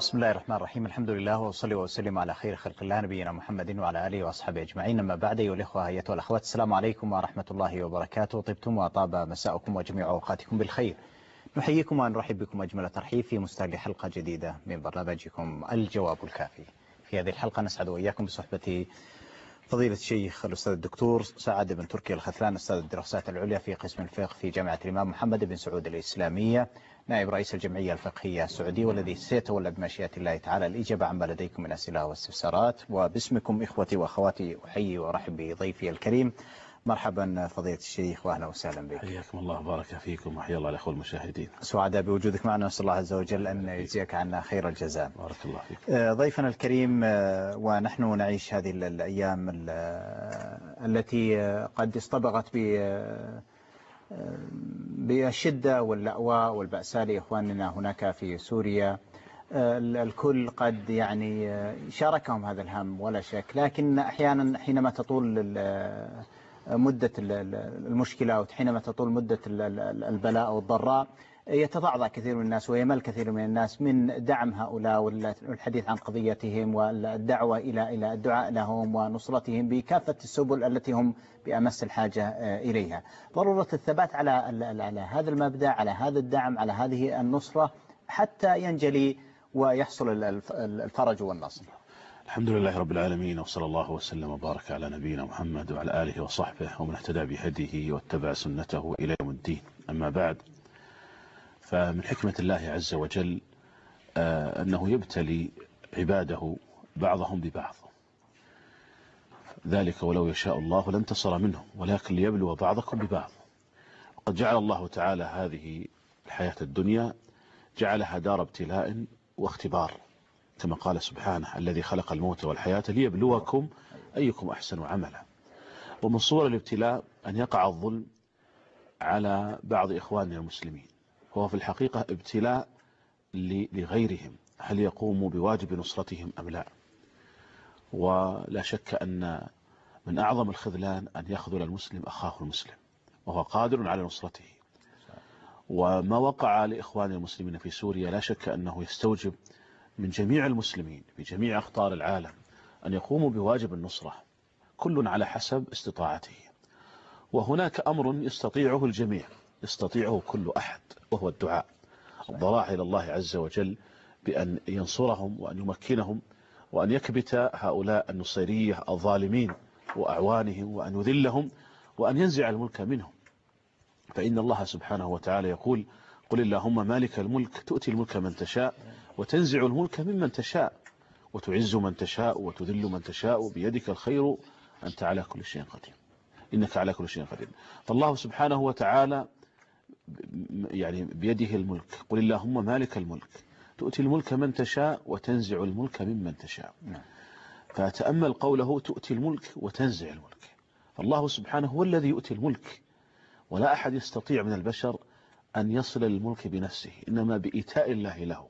بسم الله الرحمن الرحيم. الحمد لله وصلي وسلم على خير خلق الله نبينا محمد وعلى آله وأصحابه أجمعين. أما بعد أيها الإخوة أيتها الأخوات السلام عليكم ورحمة الله وبركاته. طبتم وطاب مساءكم وجميع أوقاتكم بالخير. نحييكم ونرحب بكم أجمل ترحيب في مستهل حلقة جديدة من برنامجكم الجواب الكافي. في هذه الحلقة نسعد وإياكم بصحبة فضيلة الشيخ الأستاذ الدكتور سعد بن تركي الخثلان أستاذ الدراسات العليا في قسم الفقه في جامعة الإمام محمد بن سعود الإسلامية. نائب رئيس الجمعية الفقهية السعودية والذي سيتولى بمشيئة الله تعالى الإجابة عما لديكم من أسئلة واستفسارات. وباسمكم إخوتي وأخواتي أحيي وأرحب بضيفي الكريم. مرحبا فضيلة الشيخ وأهلا وسهلا بك. حياكم الله بارك فيكم وحيا الله الأخوة المشاهدين. سعداء بوجودك معنا. نسأل الله عز وجل أن يجزيك عنا خير الجزاء. بارك الله فيك. ضيفنا الكريم ونحن نعيش هذه الأيام التي قد اصطبغت ب بالشدة واللأواء والبأساء لإخواننا هناك في سوريا. الكل قد يعني شاركهم هذا الهم ولا شك لكن أحيانا حينما تطول مدة المشكلة أو حينما تطول مدة البلاء أو الضراء يتضعضع كثير من الناس ويمل كثير من الناس من دعم هؤلاء والحديث عن قضيتهم والدعوة إلى إلى الدعاء لهم ونصرتهم بكافة السبل التي هم بأمس الحاجة إليها. ضرورة الثبات على على هذا المبدأ على هذا الدعم على هذه النصرة حتى ينجلي ويحصل الفرج والنصر. الحمد لله رب العالمين وصلى الله وسلم وبارك على نبينا محمد وعلى آله وصحبه ومن اهتدى بهديه واتبع سنته إلى يوم الدين. أما بعد فمن حكمة الله عز وجل أنه يبتلي عباده بعضهم ببعض. ذلك ولو يشاء الله لانتصر منهم ولكن ليبلو بعضكم ببعض. وقد جعل الله تعالى هذه الحياة الدنيا جعلها دار ابتلاء واختبار كما قال سبحانه الذي خلق الموت والحياة ليبلوكم أيكم أحسن عملا. ومن صور الابتلاء أن يقع الظلم على بعض إخواننا المسلمين. هو في الحقيقة ابتلاء لغيرهم. هل يقوموا بواجب نصرتهم أم لا؟ ولا شك أن من أعظم الخذلان أن يخذل المسلم أخاه المسلم وهو قادر على نصرته. وما وقع لإخوان المسلمين في سوريا لا شك أنه يستوجب من جميع المسلمين في جميع أقطار العالم أن يقوموا بواجب النصرة كل على حسب استطاعته. وهناك أمر يستطيعه الجميع. يستطيعه كل أحد وهو الدعاء. الضراع إلى الله عز وجل بأن ينصرهم وأن يمكنهم وأن يكبت هؤلاء النصيرية الظالمين وأعوانهم وأن يذلهم وأن ينزع الملك منهم. فإن الله سبحانه وتعالى يقول قل اللهم مالك الملك تؤتي الملك من تشاء وتنزع الملك ممن تشاء وتعز من تشاء وتذل من تشاء بيدك الخير أنت على كل شيء قدير. إنك على كل شيء قدير. فالله سبحانه وتعالى يعني بيده الملك. قل اللهم مالك الملك. تؤتي الملك من تشاء وتنزع الملك ممن تشاء. فتأمل قوله تؤتي الملك وتنزع الملك. فالله سبحانه هو الذي يؤتي الملك. ولا أحد يستطيع من البشر أن يصل للملك بنفسه إنما بإيتاء الله له.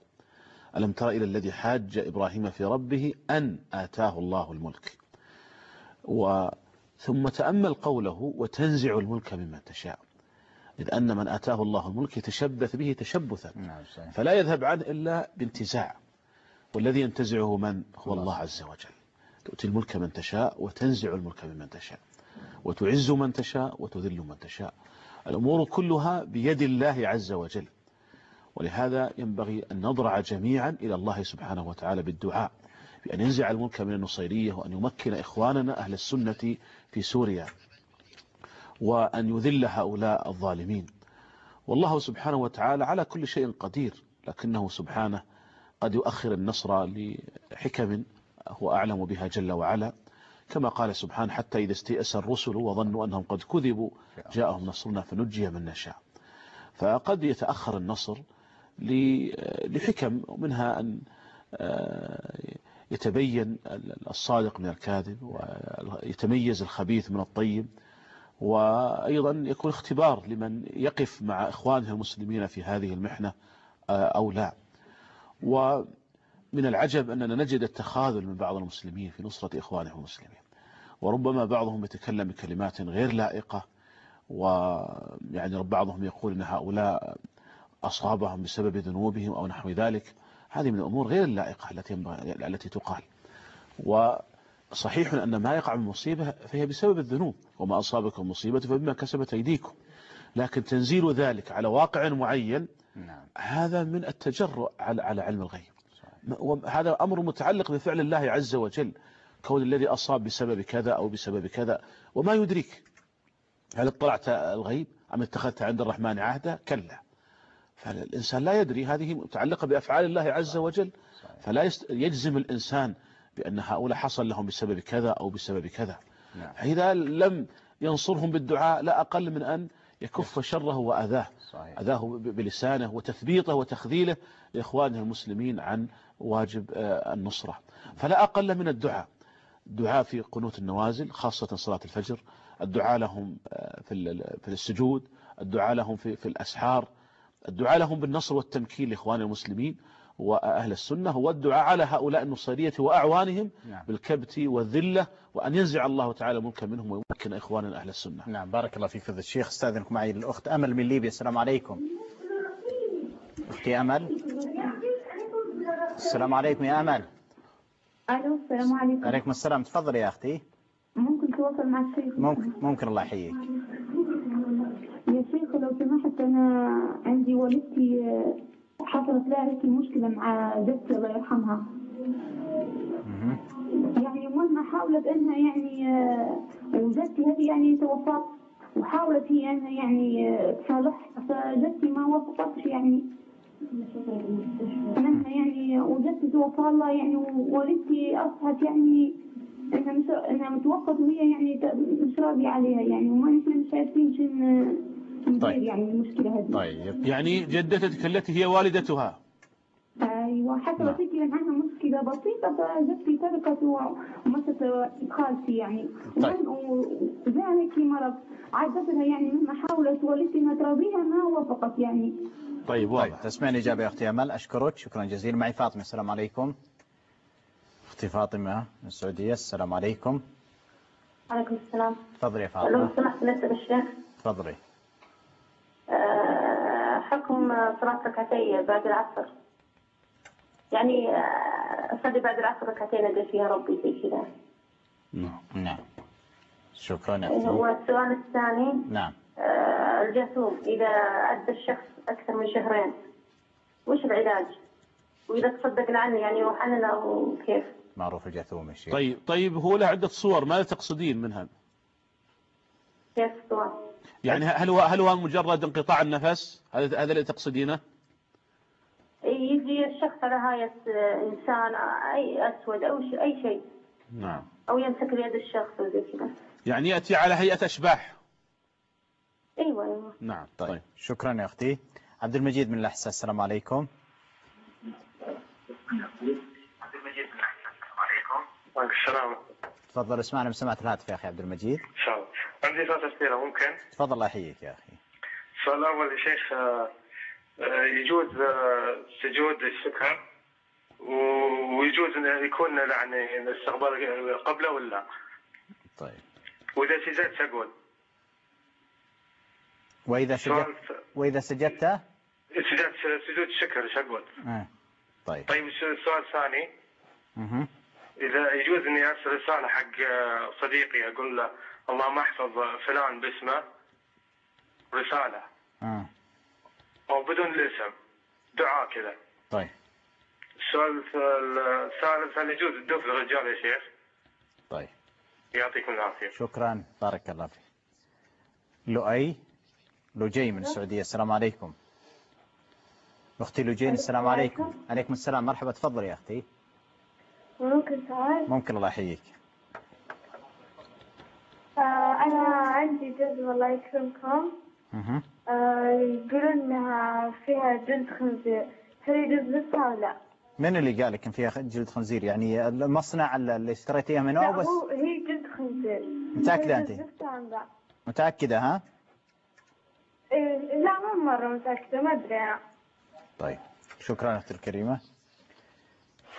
ألم تر إلى الذي حاج إبراهيم في ربه أن آتاه الله الملك. و ثم تأمل قوله وتنزع الملك ممن تشاء. إذ أن من آتاه الله الملك يتشبث به تشبثا. فلا يذهب عنه إلا بانتزاع. والذي ينتزعه من؟ هو الله عز وجل. تؤتي الملك من تشاء وتنزع الملك ممن تشاء. وتعز من تشاء وتذل من تشاء. الأمور كلها بيد الله عز وجل. ولهذا ينبغي أن نضرع جميعا إلى الله سبحانه وتعالى بالدعاء. بأن ينزع الملك من النصيرية وأن يمكن إخواننا أهل السنة في سوريا. وأن يذل هؤلاء الظالمين. والله سبحانه وتعالى على كل شيء قدير لكنه سبحانه قد يؤخر النصر لحكم هو أعلم بها جل وعلا. كما قال سبحانه حتى إذا استيأس الرسل وظنوا أنهم قد كذبوا جاءهم نصرنا فنجي من نشاء. فقد يتأخر النصر لحكم منها أن يتبين الصادق من الكاذب ويتميز الخبيث من الطيب. وأيضا يكون اختبار لمن يقف مع إخوانه المسلمين في هذه المحنة أو لا. ومن العجب أننا نجد التخاذل من بعض المسلمين في نصرة إخوانهم المسلمين. وربما بعضهم يتكلم بكلمات غير لائقة ويعني بعضهم يقول أن هؤلاء أصابهم بسبب ذنوبهم أو نحو ذلك. هذه من الأمور غير اللائقة التي التي تقال. وصحيح أن ما يقع من مصيبة فهي بسبب الذنوب وما أصابكم مصيبة فبما كسبت أيديكم. لكن تنزيل ذلك على واقع معين نعم. هذا من التجرؤ على على علم الغيب. هذا أمر متعلق بفعل الله عز وجل. كون الذي أصاب بسبب كذا أو بسبب كذا وما يدرك هل اطلعت الغيب أم اتخذت عند الرحمن عهدا؟ كلا. فالإنسان لا يدري هذه متعلقة بأفعال الله عز وجل. فلا يجزم الإنسان بأن هؤلاء حصل لهم بسبب كذا أو بسبب كذا. نعم. فإذا لم ينصرهم بالدعاء لا أقل من أن يكف شره وأذاه. أذاه بلسانه وتثبيطه وتخذيله لإخوانه المسلمين عن واجب آه، النصرة. فلا أقل من الدعاء. الدعاء في قنوت النوازل خاصة صلاة الفجر. الدعاء لهم آه، في السجود. الدعاء لهم في الأسحار. الدعاء لهم بالنصر والتمكين لإخوان المسلمين. وأهل السنة والدعاء على هؤلاء النصيرية وأعوانهم نعم. بالكبت والذلة وأن ينزع الله تعالى ملكا منهم ويمكن إخواننا أهل السنة. نعم بارك الله فيك فضل الشيخ. أستاذنكم معي الأخت أمل من ليبيا. السلام عليكم. أختي أمل. السلام عليكم يا أمل. ألو السلام عليكم. عليكم السلام. تفضل يا أختي. ممكن تواصل مع الشيخ؟ ممكن ممكن الله يحييك. يا شيخ لو سمحت أنا عندي والدتي حصلت لها هيك مشكلة مع جدتي الله يرحمها. يعني مهما حاولت إنها يعني وجدتي هذه يعني توفت وحاولت هي إنها يعني تصالحها فجدتي ما وافقتش يعني. إنها يعني وجدتي توفى الله يعني ووالدتي أصبحت يعني إنها إنها متوفت وهي يعني مش راضية عليها يعني وما نحن مش عارفين شنو طيب. يعني المشكلة هذه. طيب. يعني جدتك التي هي والدتها. أيوه حتى لو في عنها مشكلة بسيطة فجت تركت ومشت خالتي يعني. طيب. وجاء هيك مرض عادت لها يعني مهما حاولت والدتي انها تراضيها ما وافقت يعني. طيب واضح. طيب. تسمعني اجابه يا أختي أمل. أشكرك. شكرا جزيلا. معي فاطمة. السلام عليكم. أختي فاطمة من السعودية. السلام عليكم. وعليكم السلام. تفضلي يا فاطمة. لو سمحت نسال الشيخ تفضلي. حكم صلاة ركعتي بعد العصر يعني آه، أصلي بعد العصر ركعتين أدعي فيها ربي زي كذا نعم نعم شكرا هو السؤال الثاني نعم آه، الجاثوم إذا أدى الشخص أكثر من شهرين وش العلاج؟ وإذا تصدقنا عنه يعني وحننا وكيف؟ معروف الجاثوم الشيخ طيب طيب هو له عدة صور ماذا تقصدين منها؟ كيف الصور؟ يعني هل هو هل هو مجرد انقطاع النفس؟ هذا هذا اللي تقصدينه؟ يجي الشخص على هاية إنسان أي أسود أو شيء أي شيء. نعم. أو يمسك بيد الشخص وزي كذا. يعني يأتي على هيئة أشباح. أيوة أيوة. نعم طيب, طيب. شكرا يا أختي. عبد المجيد من الأحساء السلام عليكم. عبد المجيد من الأحساء السلام عليكم. وعليكم السلام. تفضل اسمعنا من سماعة الهاتف يا أخي عبد المجيد. إن شاء الله عندي ثلاث أسئلة ممكن؟ تفضل الله يحييك يا أخي. السؤال الأول يا شيخ آه، آه، يجوز آه، سجود الشكر ويجوز أن يكون يعني الاستقبال قبله ولا طيب. وإذا سجدت أقول وإذا سجدت وإذا سجدت؟ سجدت سجود الشكر إيش أقول آه. طيب. طيب السؤال الثاني. أها إذا يجوز إني أرسل رسالة حق صديقي أقول له اللهم احفظ فلان باسمه. رسالة. آه. أو بدون الاسم. دعاء كذا. طيب. السؤال الثالث هل يجوز الدف للرجال يا شيخ؟ طيب. يعطيكم العافية. شكرا. بارك الله فيك. لؤي. لجي من السعودية. السلام عليكم. أختي لجين السلام عليكم. عليكم السلام. مرحبا. تفضلي يا أختي. ممكن سؤال؟ ممكن الله يحييك. آه، أنا عندي جزمة الله يكرمكم آه، يقولون إنها فيها جلد خنزير. هل يجوز لبسها ولا لا؟ من اللي قال لك إن فيها جلد خنزير؟ يعني المصنع اللي اشتريتيها منه أو بس؟ لا هي جلد خنزير. متأكدة أنت؟ متأكدة ها؟ إيه لا مو مرة متأكدة ما أدري. أنا طيب شكرا أختي الكريمة.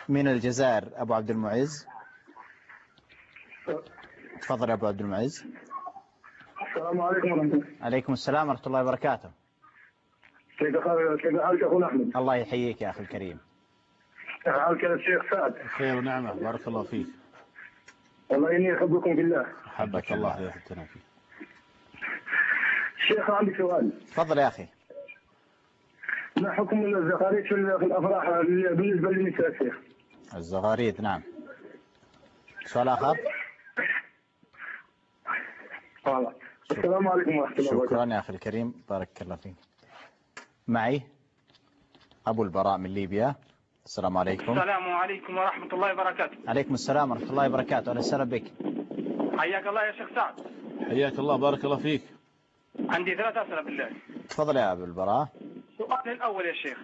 من الجزائر أبو عبد المعز. تفضل يا أبو عبد المعز. السلام عليكم ورحمة الله. عليكم السلام ورحمة الله وبركاته. كيف حالك أخونا أحمد؟ الله يحييك يا أخي الكريم. حالك يا شيخ سعد؟ خير ونعمة. بارك الله فيك. والله إني أحبكم بالله حبك الله يحبنا فيك. شيخ عندي سؤال. تفضل يا أخي. ما حكم الزغاريد في الأفراح بالنسبة للنساء شيخ؟ الزغاريد نعم. سؤال آخر؟ والله. السلام عليكم ورحمة الله وبركاته. شكرا يا أخي الكريم. بارك الله فيك. معي أبو البراء من ليبيا. السلام عليكم. السلام عليكم ورحمة الله وبركاته. عليكم السلام ورحمة الله وبركاته. أهلا وسهلا بك. حياك الله يا شيخ سعد. حياك الله. بارك الله فيك. عندي ثلاث أسئلة بالله. تفضل يا أبو البراء. السؤال الأول يا شيخ.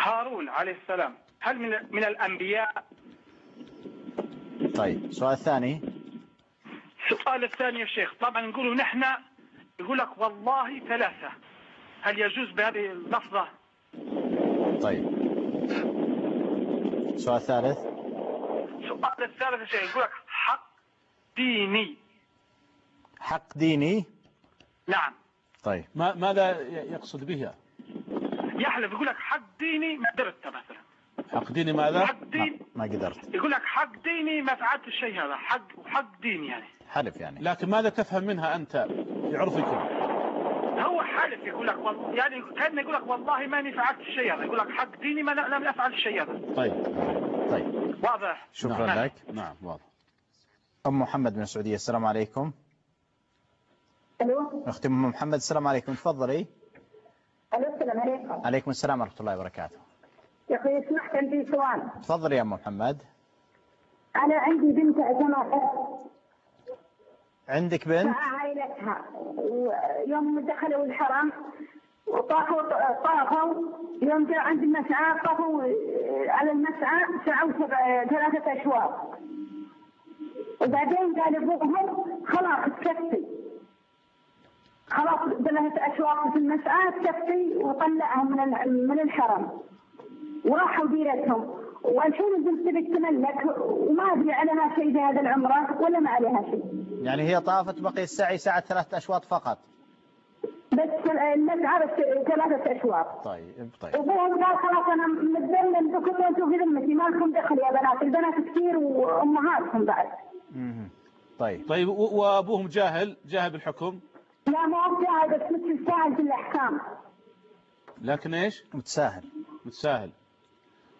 هارون عليه السلام. هل من من الأنبياء؟ طيب السؤال الثاني السؤال الثاني يا شيخ. طبعا نقولوا نحن يقول لك والله ثلاثة. هل يجوز بهذه اللفظة؟ طيب. السؤال الثالث السؤال الثالث يا شيخ يقول لك حق ديني. حق ديني؟ نعم. طيب. ما ماذا يقصد بها يحلف يقول لك حق ديني ما درت مثلا. حق ديني ماذا؟ حق ما, دين. ما قدرت. يقول لك حق ديني ما فعلت الشيء هذا. حق حق ديني يعني. حلف يعني. لكن ماذا تفهم منها أنت بعرفكم هو حالف يقول لك وال... يعني كأن يقول لك والله ماني فعلت الشيء هذا. يقول لك حق ديني ما لم أفعل الشيء هذا. طيب. طيب. واضح؟ شكرا نعم. لك. نعم واضح. أم محمد من السعودية السلام عليكم. ألو؟ أختي أم محمد السلام عليكم. تفضلي. ألو السلام عليكم. عليكم السلام ورحمة الله وبركاته. يا أخوي سمحت عندي سؤال. تفضلي يا محمد. أنا عندي بنت جماعة عندك بنت؟ مع عائلتها ويوم دخلوا الحرم وطافوا طافوا. يوم جاء عند المسعى طافوا على المسعى سعوا سبع- ثلاثة أشواط وبعدين قال أبوهم خلاص تكفي. خلاص ثلاثة أشواط في المسعى تكفي وطلعهم من من الحرم. وراحوا ديرتهم والحين تبي تملك وما أدري عليها شيء في هذا العمرة ولا ما عليها شيء. يعني هي طافت بقي السعي ساعة ثلاثة أشواط فقط. بس المسعى ثلاثة أشواط. طيب طيب. ابوهم قال خلاص أنا متذمم بكم وأنتم في ذمتي ما لكم دخل يا بنات البنات كثير وامهاتهم بعد. مهم. طيب. طيب وأبوهم جاهل جاهل بالحكم؟ لا ما هو جاهد بس متساهل في الأحكام. لكن إيش؟ متساهل. متساهل.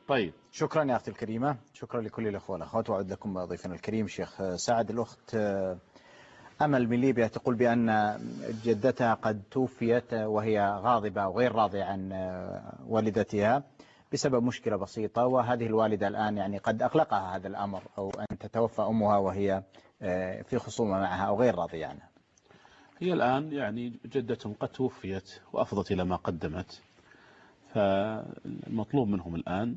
طيب شكرا يا أختي الكريمة. شكرا لكل الأخوة والأخوات. وأعد لكم ضيفنا الكريم شيخ سعد. الأخت أمل من ليبيا تقول بأن جدتها قد توفيت وهي غاضبة وغير راضية عن والدتها بسبب مشكلة بسيطة وهذه الوالدة الآن يعني قد أقلقها هذا الأمر أو أن تتوفى أمها وهي في خصومة معها أو غير راضية عنها. هي الآن يعني جدتهم قد توفيت وأفضت إلى ما قدمت فالمطلوب منهم الآن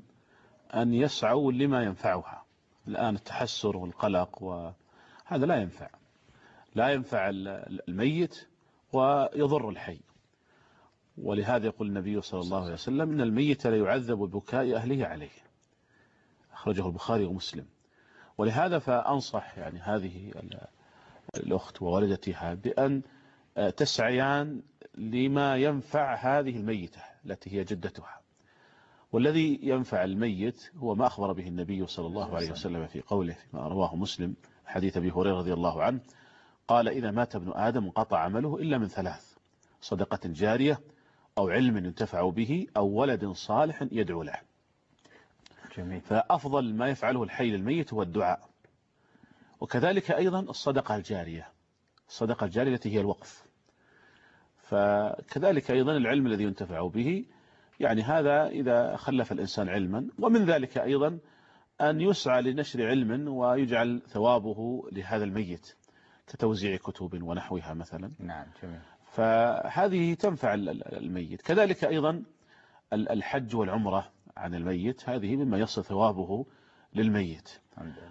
أن يسعوا لما ينفعها. الآن التحسر والقلق وهذا لا ينفع. لا ينفع الميت ويضر الحي. ولهذا يقول النبي صلى الله عليه وسلم إن الميت لا يعذب ببكاء أهله عليه. أخرجه البخاري ومسلم. ولهذا فأنصح يعني هذه الأخت ووالدتها بأن تسعيان لما ينفع هذه الميتة التي هي جدتها. والذي ينفع الميت هو ما أخبر به النبي صلى الله عليه وسلم. في قوله فيما رواه مسلم حديث أبي هريرة رضي الله عنه قال إذا مات ابن آدم انقطع عمله إلا من ثلاث صدقة جارية أو علم ينتفع به أو ولد صالح يدعو له. جميل. فأفضل ما يفعله الحي للميت هو الدعاء. وكذلك أيضا الصدقة الجارية الصدقة الجارية التي هي الوقف. فكذلك أيضا العلم الذي ينتفع به يعني هذا إذا خلف الإنسان علما ومن ذلك أيضا أن يسعى لنشر علم ويجعل ثوابه لهذا الميت كتوزيع كتب ونحوها مثلا. نعم جميل. فهذه تنفع الميت. كذلك أيضا الحج والعمرة عن الميت هذه مما يصل ثوابه للميت.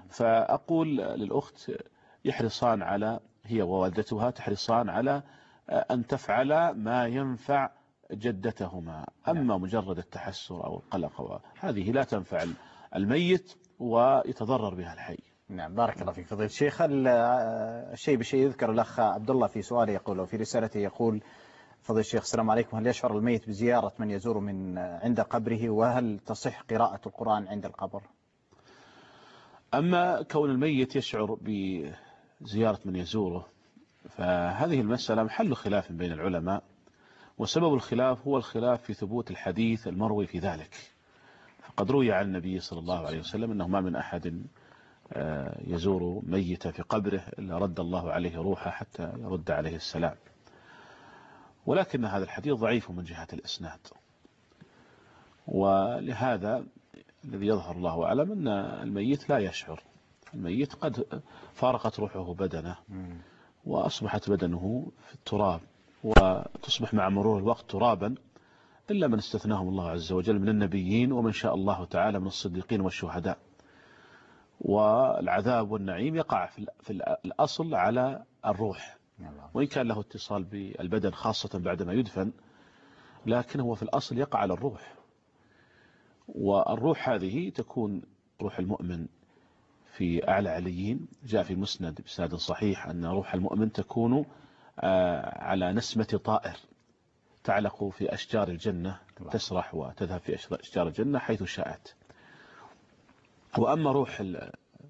فأقول للأخت يحرصان على هي ووالدتها تحرصان على أن تفعل ما ينفع جدتهما. أما مجرد التحسر أو القلق هذه لا تنفع الميت ويتضرر بها الحي. نعم بارك الله فيك فضيلة الشيخ. الشيء بشيء يذكر الأخ عبد الله في سؤاله يقول في رسالته يقول فضل الشيخ السلام عليكم. هل يشعر الميت بزيارة من يزور من عند قبره؟ وهل تصح قراءة القرآن عند القبر؟ أما كون الميت يشعر بزيارة من يزوره فهذه المسألة محل خلاف بين العلماء. وسبب الخلاف هو الخلاف في ثبوت الحديث المروي في ذلك. فقد روي عن النبي صلى الله عليه وسلم أنه ما من أحد آه، يزور ميتا في قبره إلا رد الله عليه روحه حتى يرد عليه السلام. ولكن هذا الحديث ضعيف من جهة الإسناد. ولهذا الذي يظهر الله أعلم أن الميت لا يشعر. الميت قد فارقت روحه بدنه وأصبحت بدنه في التراب. وتصبح مع مرور الوقت ترابا إلا من استثناهم الله عز وجل من النبيين ومن شاء الله تعالى من الصديقين والشهداء. والعذاب والنعيم يقع في الأصل على الروح. وإن كان له اتصال بالبدن خاصة بعدما يدفن لكن هو في الأصل يقع على الروح. والروح هذه تكون روح المؤمن في أعلى عليين. جاء في مسند بسناد صحيح أن روح المؤمن تكون على نسمة طائر تعلق في أشجار الجنة تسرح وتذهب في أشجار الجنة حيث شاءت. وأما روح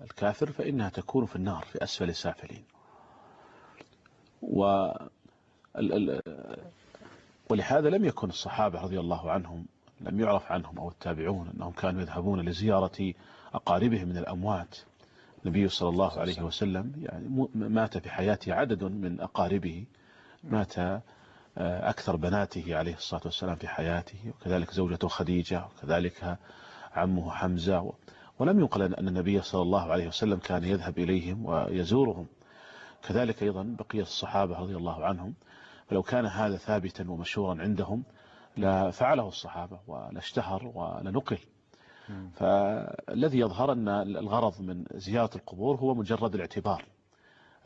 الكافر فإنها تكون في النار في أسفل السافلين و ولهذا لم يكن الصحابة رضي الله عنهم لم يعرف عنهم أو التابعون أنهم كانوا يذهبون لزيارة أقاربهم من الأموات. النبي صلى الله عليه وسلم يعني مات في حياته عدد من أقاربه مات آه، أكثر بناته عليه الصلاة والسلام في حياته وكذلك زوجته خديجة وكذلك عمه حمزة ولم ينقل أن النبي صلى الله عليه وسلم كان يذهب إليهم ويزورهم. كذلك أيضا بقية الصحابة رضي الله عنهم. فلو كان هذا ثابتا ومشهورا عندهم لفعله الصحابة ولاشتهر ولنقل. فالذي يظهر أن الغرض من زيارة القبور هو مجرد الاعتبار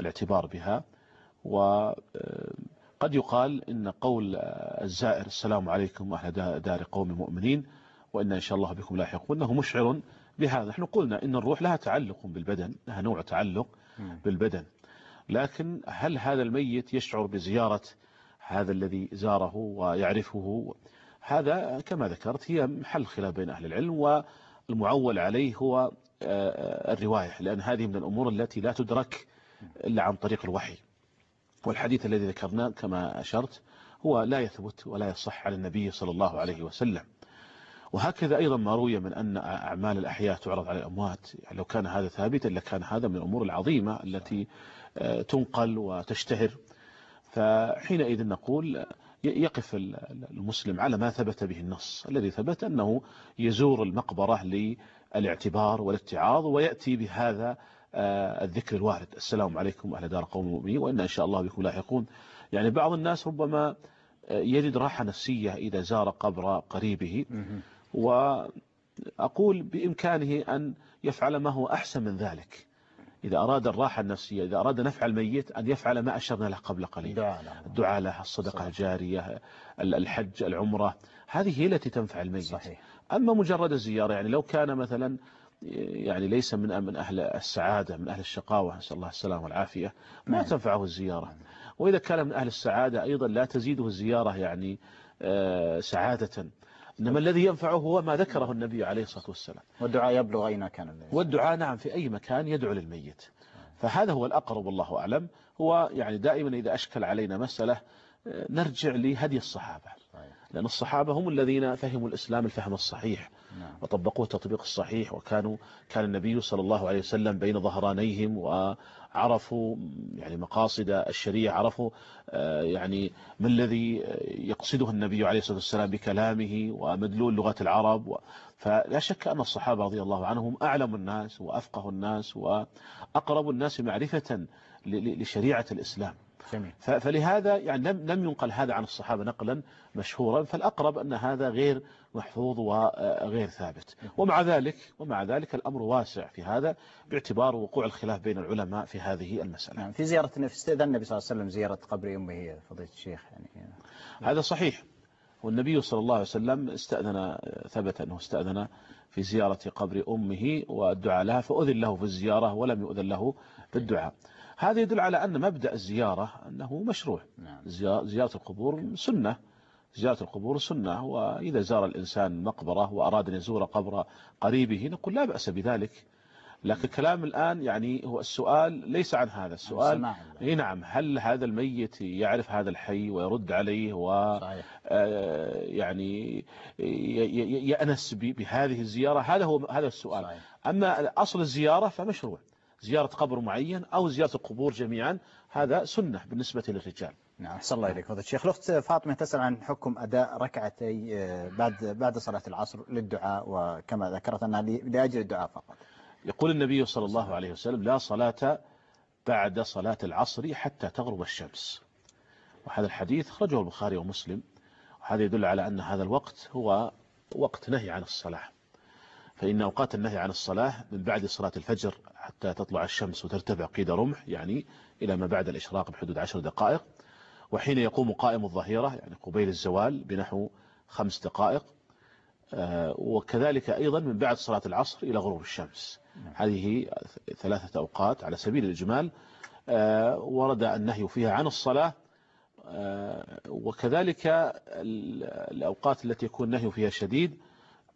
الاعتبار بها. وقد يقال إن قول الزائر السلام عليكم أهل دار قوم مؤمنين وإن إن شاء الله بكم لاحقون أنه مشعر بهذا. نحن قلنا إن الروح لها تعلق بالبدن لها نوع تعلق بالبدن. لكن هل هذا الميت يشعر بزيارة هذا الذي زاره ويعرفه هذا كما ذكرت هي محل خلاف بين أهل العلم والمعول عليه هو آه، آه، الرواية لأن هذه من الأمور التي لا تدرك إلا عن طريق الوحي. والحديث الذي ذكرناه كما أشرت هو لا يثبت ولا يصح على النبي صلى الله عليه وسلم. وهكذا أيضا ما روي من أن أعمال الأحياء تعرض على الأموات. يعني لو كان هذا ثابتا لكان هذا من الأمور العظيمة التي آه، تنقل وتشتهر. فحينئذ نقول يقف المسلم على ما ثبت به النص. الذي ثبت أنه يزور المقبرة للاعتبار والاتعاظ ويأتي بهذا آه، الذكر الوارد. السلام عليكم أهل دار قوم المؤمنين وإن إن شاء الله بكم لاحقون. يعني بعض الناس ربما آه، يجد راحة نفسية إذا زار قبر قريبه. وأقول بإمكانه أن يفعل ما هو أحسن من ذلك. إذا أراد الراحة النفسية إذا أراد نفع الميت أن يفعل ما أشرنا له قبل قليل. الدعاء له الصدقة الجارية الحج العمرة. هذه هي التي تنفع الميت. صحيح. أما مجرد الزيارة يعني لو كان مثلا يعني ليس من من أهل السعادة من أهل الشقاوة نسأل الله السلامة والعافية ما نعم. تنفعه الزيارة. نعم. وإذا كان من أهل السعادة أيضا لا تزيده الزيارة يعني آه، سعادة. إنما الذي ينفعه هو ما ذكره النبي عليه الصلاة والسلام. والدعاء يبلغ أين كان الميت والدعاء نعم في أي مكان يدعو للميت. فهذا هو الأقرب والله أعلم. هو يعني دائما إذا أشكل علينا مسألة نرجع لهدي الصحابة. لأن الصحابة هم الذين فهموا الإسلام الفهم الصحيح نعم. وطبقوه التطبيق الصحيح وكانوا كان النبي صلى الله عليه وسلم بين ظهرانيهم وعرفوا يعني مقاصد الشريعة عرفوا آه، يعني ما الذي يقصده النبي عليه الصلاة والسلام بكلامه ومدلول لغة العرب فلا شك أن الصحابة رضي الله عنهم أعلم الناس وأفقه الناس وأقرب الناس معرفة لشريعة الإسلام جميل. فلهذا يعني لم لم ينقل هذا عن الصحابة نقلا مشهورا فالأقرب أن هذا غير محفوظ وغير ثابت. ومع ذلك ومع ذلك الأمر واسع في هذا باعتبار وقوع الخلاف بين العلماء في هذه المسألة. نعم في زيارة في استئذان النبي صلى الله عليه وسلم زيارة قبر أمه فضيلة الشيخ يعني. هذا صحيح. والنبي صلى الله عليه وسلم استأذن ثبت أنه استأذن في زيارة قبر أمه والدعاء لها فأذن له في الزيارة ولم يؤذن له في الدعاء. هذا يدل على أن مبدأ الزيارة أنه مشروع. نعم. زيا- زيارة القبور سنة. زيارة القبور سنة وإذا زار الإنسان مقبرة وأراد أن يزور قبر قريبه نقول لا بأس بذلك. لكن كلام الآن يعني هو السؤال ليس عن هذا السؤال. إي نعم هل هذا الميت يعرف هذا الحي ويرد عليه و آه، يعني يأنس بهذه الزيارة؟ هذا هو هذا السؤال. صحيح. أما أصل الزيارة فمشروع. زيارة قبر معين أو زيارة القبور جميعا. هذا سنة بالنسبة للرجال. نعم أحسن الله إليك فضل الشيخ الأخت فاطمة تسأل عن حكم أداء ركعتي آه، بعد بعد صلاة العصر للدعاء وكما ذكرت أنها لأجل الدعاء فقط. يقول النبي صلى الله عليه وسلم لا صلاة بعد صلاة العصر حتى تغرب الشمس. وهذا الحديث خرجه البخاري ومسلم. وهذا يدل على أن هذا الوقت هو وقت نهي عن الصلاة. فإن أوقات النهي عن الصلاة من بعد صلاة الفجر حتى تطلع الشمس وترتفع قيد رمح يعني إلى ما بعد الإشراق بحدود عشر دقائق. وحين يقوم قائم الظهيرة يعني قبيل الزوال بنحو خمس دقائق. آه، وكذلك أيضا من بعد صلاة العصر إلى غروب الشمس. هذه ثلاثة أوقات على سبيل الإجمال. آه، ورد النهي فيها عن الصلاة. آه، وكذلك ال- الأوقات التي يكون النهي فيها شديد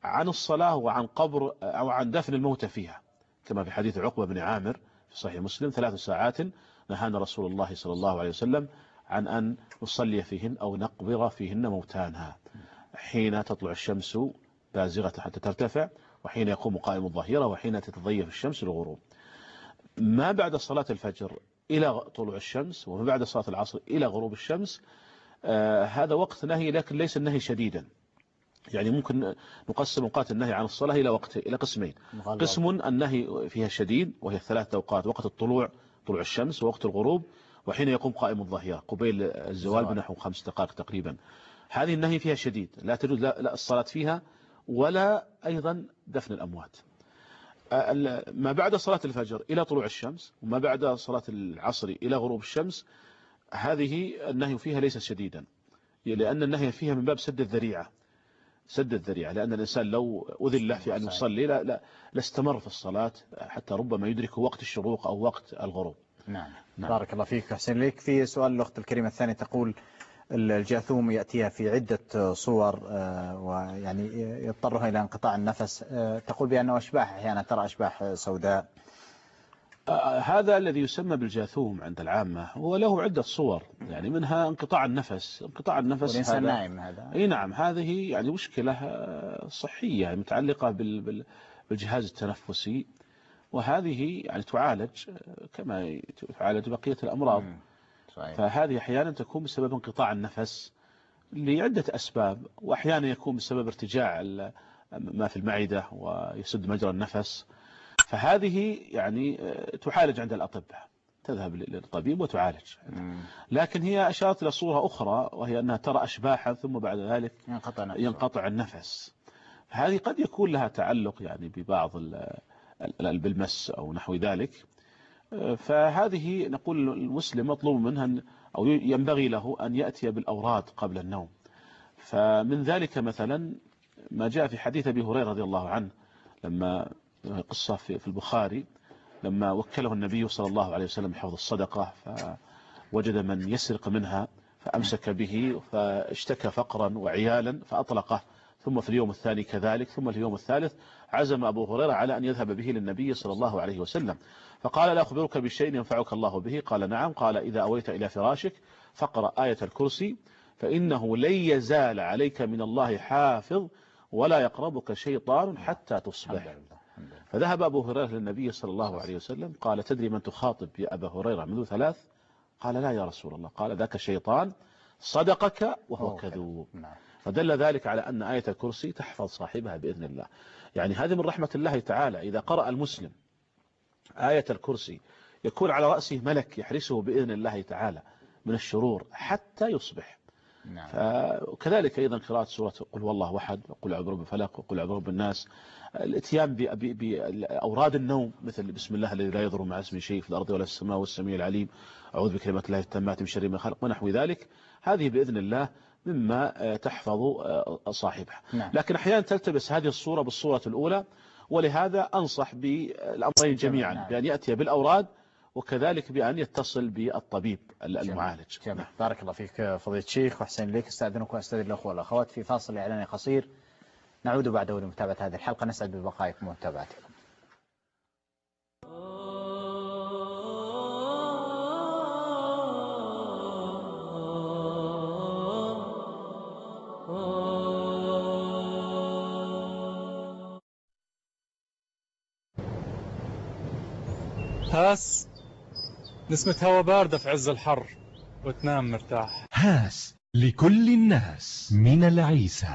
عن الصلاة وعن قبر أو عن دفن الموتى فيها كما في حديث عقبة بن عامر في صحيح مسلم ثلاث ساعات نهانا رسول الله صلى الله عليه وسلم عن أن نصلي فيهن أو نقبر فيهن موتانها حين تطلع الشمس بازغة حتى ترتفع وحين يقوم قائم الظهيرة وحين تتضيف الشمس للغروب. ما بعد صلاة الفجر إلى طلوع الشمس وما بعد صلاة العصر إلى غروب الشمس آه هذا وقت نهي لكن ليس النهي شديدا. يعني ممكن نقسم أوقات النهي عن الصلاة إلى وقت إلى قسمين. مغالبة. قسم النهي فيها شديد وهي الثلاث أوقات وقت الطلوع طلوع الشمس ووقت الغروب وحين يقوم قائم الظهيرة قبيل الزوال. بنحو خمس دقائق تقريبا. هذه النهي فيها شديد. لا تجوز لا, لا الصلاة فيها ولا أيضا دفن الأموات. ال- ما بعد صلاة الفجر إلى طلوع الشمس وما بعد صلاة العصر إلى غروب الشمس هذه النهي فيها ليس شديدا. لأن النهي فيها من باب سد الذريعة. سد الذريعة لأن الإنسان لو أذن له في أن. يصلي لا, لا لاستمر في الصلاة حتى ربما يدرك وقت الشروق أو وقت الغروب نعم. نعم. بارك الله فيك أحسن إليك في سؤال الأخت الكريمة الثانية تقول الجاثوم يأتيها في عدة صور آه، ويعني يضطرها إلى انقطاع النفس آه، تقول بأنه أشباح أحيانا ترى أشباح سوداء هذا الذي يسمى بالجاثوم عند العامة هو له عدة صور يعني منها انقطاع النفس انقطاع النفس والإنسان هذا نائم هذا إي نعم هذه يعني مشكلة آه، صحية متعلقة بال- بال- بالجهاز التنفسي وهذه يعني تعالج آه، كما تعالج بقية الأمراض. صحيح. فهذه أحيانا تكون بسبب انقطاع النفس لعدة أسباب وأحيانا يكون بسبب ارتجاع ما في المعدة ويسد مجرى النفس فهذه يعني آه، تعالج عند الأطباء تذهب للطبيب وتعالج. لكن هي أشارت إلى صورة أخرى وهي أنها ترى أشباحا ثم بعد ذلك ينقطع نفسه. ينقطع النفس هذه قد يكون لها تعلق يعني ببعض ال- ال- بالمس أو نحو ذلك فهذه نقول المسلم مطلوب منها أن- أو ينبغي له أن يأتي بالأوراد قبل النوم فمن ذلك مثلا ما جاء في حديث أبي هريرة رضي الله عنه لما قصة في البخاري لما وكله النبي صلى الله عليه وسلم بحفظ الصدقة فوجد من يسرق منها فأمسك به فاشتكى فقرا وعيالا فأطلقه. ثم في اليوم الثاني كذلك ثم في اليوم الثالث عزم أبو هريرة على أن يذهب به للنبي صلى الله عليه وسلم. فقال لا أخبرك بشيء ينفعك الله به. قال نعم. قال إذا أويت إلى فراشك فاقرأ آية الكرسي فإنه لن يزال عليك من الله حافظ ولا يقربك شيطان حتى تصبح. فذهب أبو هريرة للنبي صلى الله عليه وسلم قال تدري من تخاطب يا أبا هريرة منذ ثلاث؟ قال لا يا رسول الله. قال ذاك شيطان صدقك وهو هو كذوب. نعم. فدل ذلك على أن آية الكرسي تحفظ صاحبها بإذن الله. يعني هذه من رحمة الله تعالى. إذا قرأ المسلم آية الكرسي يكون على رأسه ملك يحرسه بإذن الله تعالى من الشرور حتى يصبح. نعم. وكذلك أيضا قراءة سورة قل والله أحد وقل أعوذ برب الفلق وقل أعوذ برب الناس الاتيان بأوراد النوم مثل بسم الله الذي لا يضر مع اسمه شيء في الأرض ولا في السماء والسميع العليم أعوذ بكلمات الله التامات من شر ما خلق ونحو ذلك هذه بإذن الله مما آه، تحفظ آه، صاحبها نعم. لكن أحيانا تلتبس هذه الصورة بالصورة الأولى ولهذا أنصح بالأمرين جميعا. بأن يأتي بالأوراد وكذلك بأن يتصل بالطبيب المعالج. جميل. بارك الله فيك فضيلة الشيخ وحسين لك أستأذنك وأستاذن الأخوة والأخوات. في فاصل إعلاني قصير نعود بعده لمتابعة هذه الحلقة. نسعد ببقائكم ومتابعتكم هاس نسمة هوا باردة في عز الحر وتنام مرتاح. هاس لكل الناس من العيسى.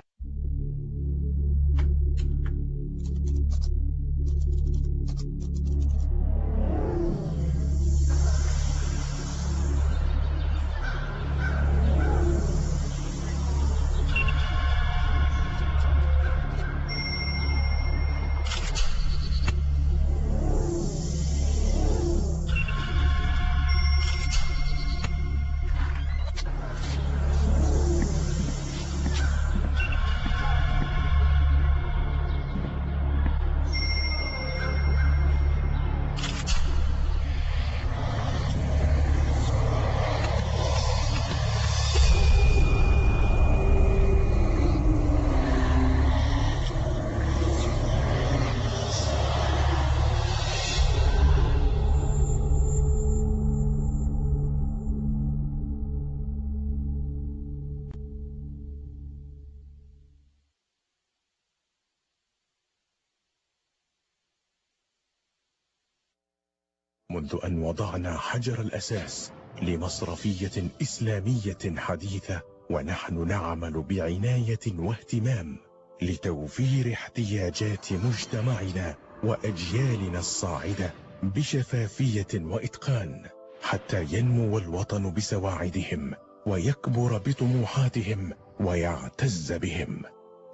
وضعنا حجر الأساس لمصرفية إسلامية حديثة ونحن نعمل بعناية واهتمام لتوفير احتياجات مجتمعنا وأجيالنا الصاعدة بشفافية وإتقان حتى ينمو الوطن بسواعدهم ويكبر بطموحاتهم ويعتز بهم.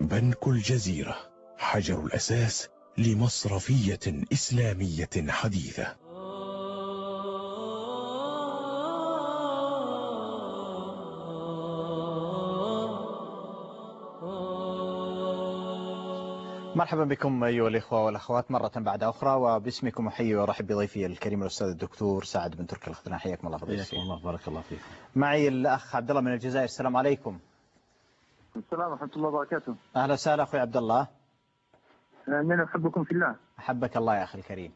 بنك الجزيرة حجر الأساس لمصرفية إسلامية حديثة. مرحبا بكم أيها الإخوة والأخوات مرة بعد أخرى وباسمكم أحيي وأرحب بضيفي الكريم الأستاذ الدكتور سعد بن تركي الخضران حياكم الله فضيلة حياكم الله بارك الله فيكم معي الأخ عبد الله من الجزائر. السلام عليكم. السلام ورحمة الله وبركاته. أهلا وسهلا أخوي عبد الله. أنا أحبكم في الله. أحبك الله يا أخي الكريم.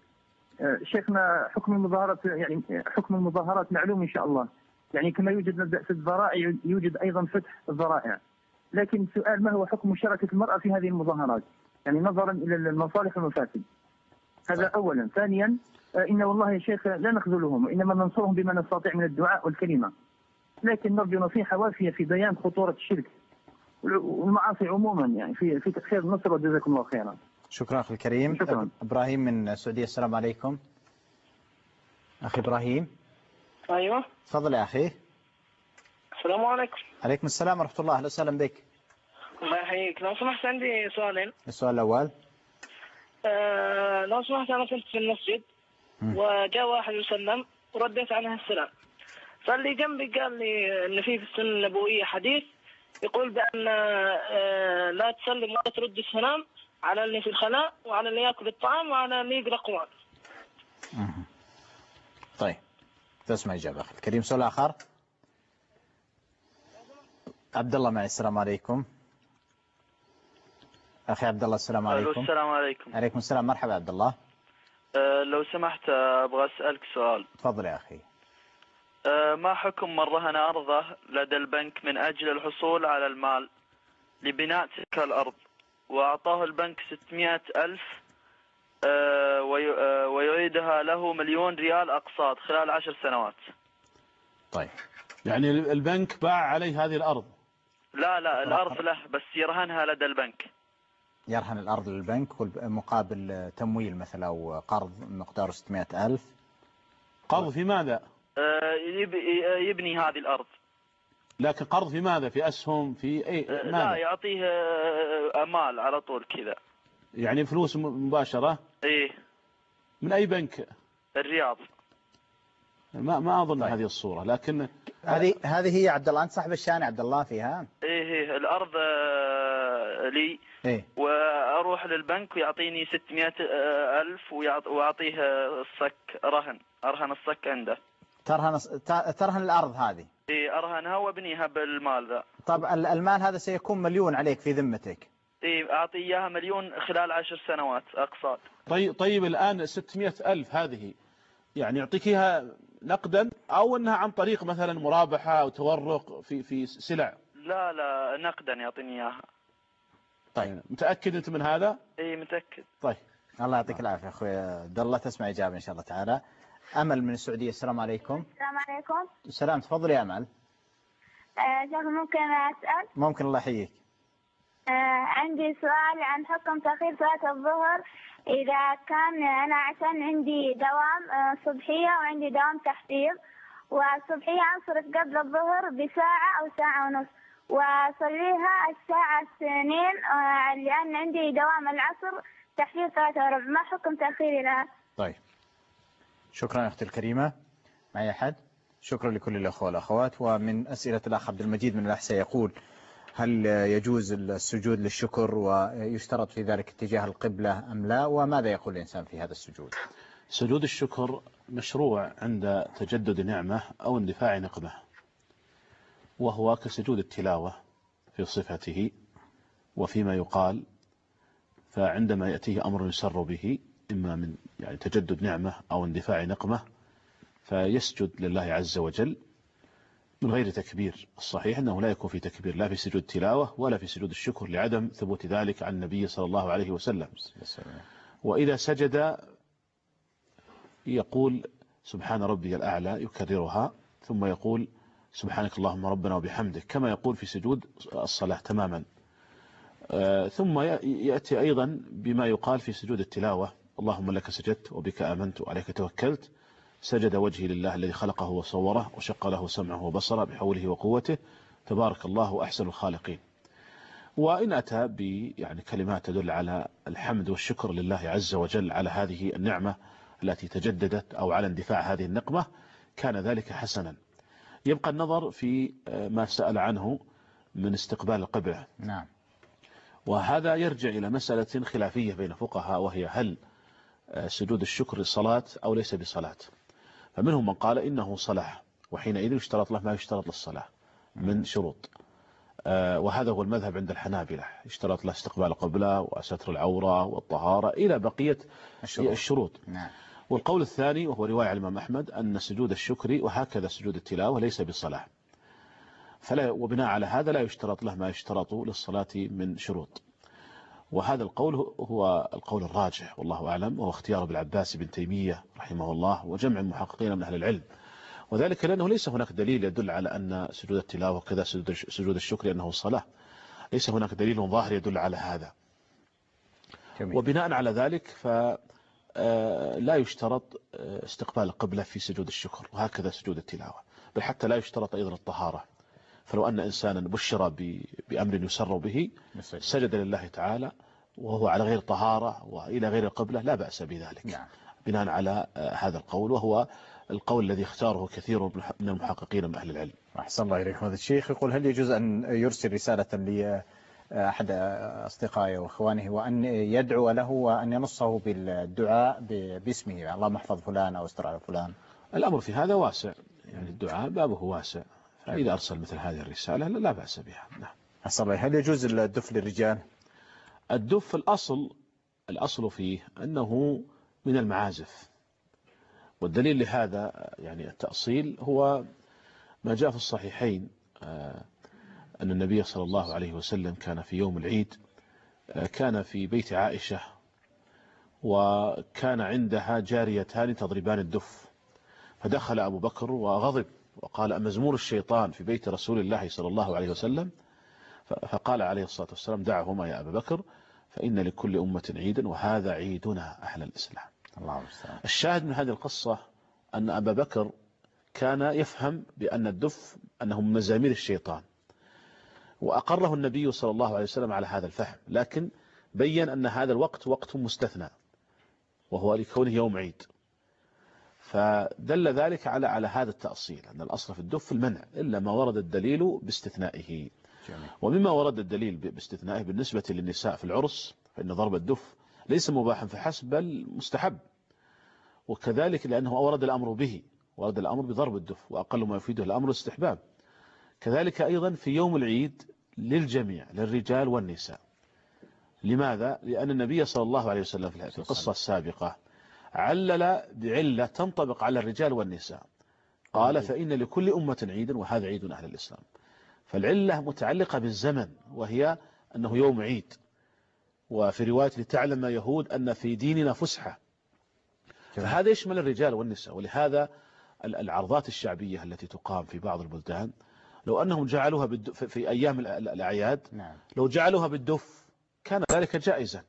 آه، شيخنا حكم المظاهرات يعني حكم المظاهرات معلوم إن شاء الله. يعني كما يوجد مبدأ في الذرائع يوجد أيضا فتح الذرائع. لكن السؤال ما هو حكم مشاركة المرأة في هذه المظاهرات؟ يعني نظرا إلى المصالح والمفاسد هذا أولا. ثانيا آه، إن والله يا شيخ لا نخذلهم وإنما ننصرهم بما نستطيع من الدعاء والكلمة. لكن نرجو نصيحة وافية في بيان خطورة الشرك والمعاصي عموما يعني في في تأخير النصر وجزاكم الله خيرا. شكرا أخي الكريم. شكرا. إبراهيم من السعودية. السلام عليكم. أخي إبراهيم. أيوه. تفضل يا أخي. السلام عليكم. عليكم السلام ورحمة الله. أهلا وسهلا بك. الله يحييك لو سمحت عندي سؤالين. السؤال الأول. آه لو سمحت أنا كنت في المسجد. وجاء واحد يسلم ورديت عنه السلام. فاللي جنبي قال لي إن في في السنة النبوية حديث يقول بأن آه لا تسلم ولا ترد السلام على اللي في الخلاء وعلى اللي يأكل الطعام وعلى اللي يقرأ قرآن. طيب تسمع إجابة أخي الكريم. سؤال آخر. عبد الله معي السلام عليكم. أخي عبد الله السلام عليكم. السلام عليكم. عليكم السلام. مرحبا عبد الله أه لو سمحت أبغى أسألك سؤال. تفضل يا أخي. أه ما حكم من رهن أرضه لدى البنك من أجل الحصول على المال لبناء تلك الأرض؟ وأعطاه البنك 600 ألف أه آه، ويعيدها له مليون ريال أقساط خلال عشر سنوات. طيب. يعني البنك باع عليه هذه الأرض؟ لا لا الأرض له بس يرهنها لدى البنك. يرهن الأرض للبنك مقابل تمويل مثلا أو قرض مقداره 600 ألف. قرض في ماذا؟ أه يب- يبني هذه الأرض. لكن قرض في ماذا؟ في أسهم؟ في أي لا ماذا؟ يعطيه آه، أمال على طول كذا. يعني فلوس م- مباشرة؟ إيه. من أي بنك؟ الرياض. ما ما أظن طيب. هذه الصورة لكن هذه هذه هي عبد الله أنت صاحب الشان يا عبد الله فيها. إيه إيه الأرض آه، آه، لي. إيه. وأروح للبنك ويعطيني 600 آه، ألف ويعط- وأعطيه الصك رهن. أرهن الصك عنده. ترهن ترهن الأرض هذه. اي أرهنها وأبنيها بالمال ذا. طب ال- المال هذا سيكون مليون عليك في ذمتك. اي أعطي إياها مليون خلال عشر سنوات اقساط طيب, طيب الآن 600 ألف هذه يعني يعطيك إياها نقدا أو أنها عن طريق مثلا مرابحة أو تورق في في سلع؟ لا لا نقدا يعطيني إياها. طيب متأكد أنت من هذا؟ إي متأكد. طيب. الله يعطيك العافية أخوي عبد الله. تسمع إجابة إن شاء الله تعالى. أمل من السعودية السلام عليكم. السلام عليكم. السلام تفضل يا أمل. آه، شيخ ممكن أسأل؟ ممكن الله يحييك. آه، عندي سؤال عن حكم تأخير صلاة الظهر. إذا كان أنا عشان عندي دوام آه، صبحية وعندي دوام تحفيظ. والصبحية أنصرف قبل الظهر بساعة أو ساعة ونص. وأصليها الساعة اثنين آه، لأن عندي دوام العصر تحفيظ ثلاثة وربع. ما حكم تأخيري لها؟ طيب. شكرا أختي الكريمة. معي أحد؟ شكرا لكل الأخوة والأخوات. ومن أسئلة الأخ عبد المجيد من الأحساء يقول هل يجوز السجود للشكر ويشترط في ذلك اتجاه القبلة أم لا؟ وماذا يقول الإنسان في هذا السجود؟ سجود الشكر مشروع عند تجدد نعمة أو اندفاع نقمة وهو كسجود التلاوة في صفته وفيما يقال فعندما يأتيه أمر يسر به إما من يعني تجدد نعمة أو اندفاع نقمة فيسجد لله عز وجل من غير تكبير. الصحيح أنه لا يكون في تكبير لا في سجود التلاوة ولا في سجود الشكر لعدم ثبوت ذلك عن النبي صلى الله عليه وسلم. وإذا سجد يقول سبحان ربي الأعلى يكررها ثم يقول سبحانك اللهم ربنا وبحمدك كما يقول في سجود الصلاة تماما. آه، ثم يأتي أيضا بما يقال في سجود التلاوة. اللهم لك سجدت وبك آمنت وعليك توكلت. سجد وجهي لله الذي خلقه وصوره وشق له سمعه وبصره بحوله وقوته. تبارك الله أحسن الخالقين. وإن أتى ب يعني كلمات تدل على الحمد والشكر لله عز وجل على هذه النعمة التي تجددت أو على اندفاع هذه النقمة كان ذلك حسنا. يبقى النظر في ما سأل عنه من استقبال القبلة نعم. وهذا يرجع إلى مسألة خلافية بين فقهاء وهي هل سجود الشكر صلاة أو ليس بصلاة؟ فمنهم من قال إنه صلاة وحينئذ يشترط له ما يشترط للصلاة من شروط. وهذا هو المذهب عند الحنابلة يشترط له استقبال القبلة وستر العورة والطهارة إلى بقية الشروط, الشروط. نعم. والقول الثاني وهو رواية الإمام أحمد أن سجود الشكر وهكذا سجود التلاوة ليس بصلاة فلا وبناء على هذا لا يشترط له ما يشترط للصلاة من شروط. وهذا القول هو القول الراجح والله أعلم وهو اختيار ابن عباس بن تيمية رحمه الله وجمع المحققين من أهل العلم. وذلك لأنه ليس هناك دليل يدل على أن سجود التلاوة كذا سجود الشكر أنه صلاة. ليس هناك دليل ظاهر يدل على هذا. جميل. وبناء على ذلك فلا يشترط استقبال القبلة في سجود الشكر وهكذا سجود التلاوة بل حتى لا يشترط أيضا الطهارة. فلو أن إنسانا بشر بأمر يسر به سجد لله تعالى وهو على غير طهارة وإلى غير القبلة لا بأس بذلك. نعم. بناء على هذا القول وهو القول الذي اختاره كثير من المحققين من أهل العلم. أحسن الله إليكم. هذا الشيخ يقول هل يجوز أن يرسل رسالة لأحد أصدقائه وإخوانه وأن يدعو له وأن ينصه بالدعاء باسمه؟ اللهم احفظ فلان أو استر على فلان. الأمر في هذا واسع. يعني الدعاء بابه واسع. فإذا أرسل مثل هذه الرسالة لا بأس بها. نعم. أحسن الله. هل يجوز الدف للرجال؟ الدف الأصل الأصل فيه أنه من المعازف. والدليل لهذا يعني التأصيل هو ما جاء في الصحيحين أن النبي صلى الله عليه وسلم كان في يوم العيد كان في بيت عائشة وكان عندها جاريتان تضربان الدف. فدخل أبو بكر وغضب وقال مزمور الشيطان في بيت رسول الله صلى الله عليه وسلم؟ فقال عليه الصلاة والسلام دعهما يا أبا بكر فإن لكل أمة عيدا وهذا عيدنا أهل الإسلام. الله الشاهد من هذه القصة أن أبا بكر كان يفهم بأن الدف أنه من مزامير الشيطان وأقره النبي صلى الله عليه وسلم على هذا الفهم لكن بين أن هذا الوقت وقت مستثنى وهو لكونه يوم عيد. فدل ذلك على على هذا التأصيل أن الأصل في الدف المنع إلا ما ورد الدليل باستثنائه. ومما ورد الدليل باستثنائه بالنسبة للنساء في العرس فإن ضرب الدف ليس مباحا فحسب بل مستحب. وكذلك لأنه ورد الأمر به ورد الأمر بضرب الدف وأقل ما يفيده الأمر استحباب كذلك أيضا في يوم العيد للجميع للرجال والنساء. لماذا؟ لأن النبي صلى الله عليه وسلم في القصة السابقة علل بعلة تنطبق على الرجال والنساء. قال فإن لكل أمة عيدا وهذا عيد أهل الإسلام. فالعلة متعلقة بالزمن وهي أنه يوم عيد. وفي رواية لتعلم يهود أن في ديننا فسحة. فهذا يشمل الرجال والنساء ولهذا العرضات الشعبية التي تقام في بعض البلدان لو أنهم جعلوها في أيام الأعياد نعم. لو جعلوها بالدف كان ذلك جائزا.